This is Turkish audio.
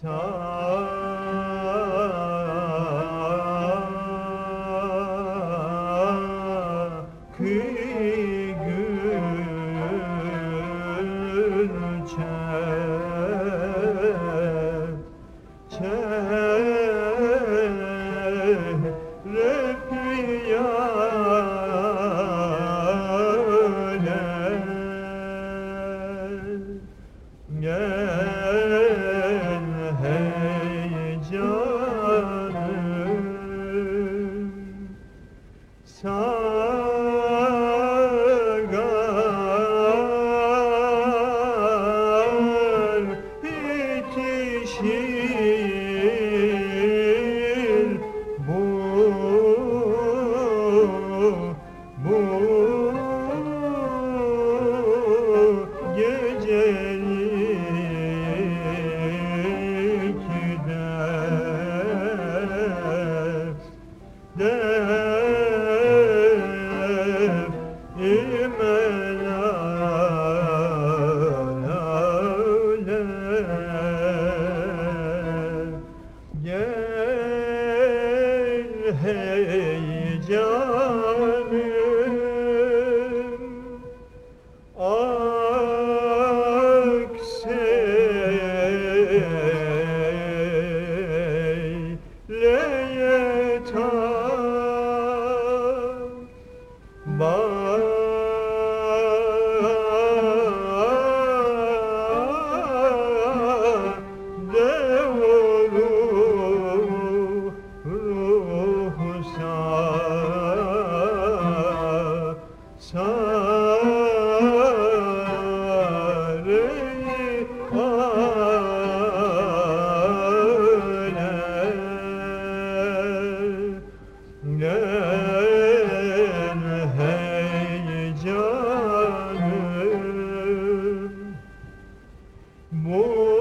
çay time. 해자. more.